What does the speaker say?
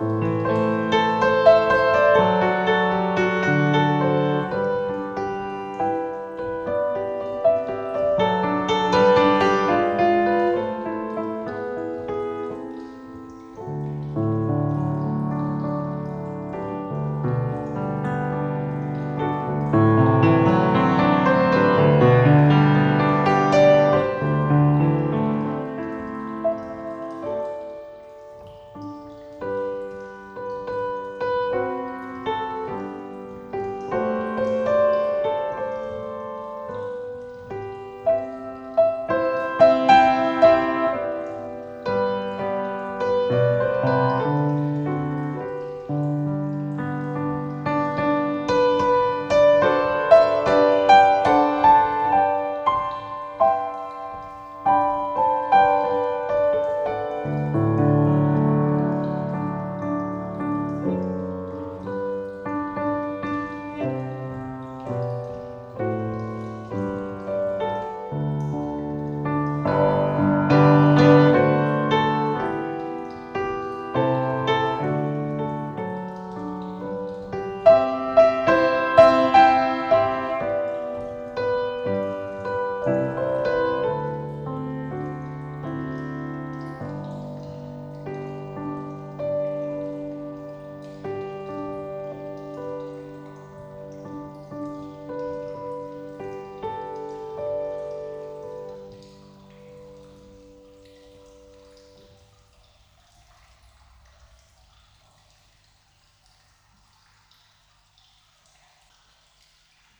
嗯。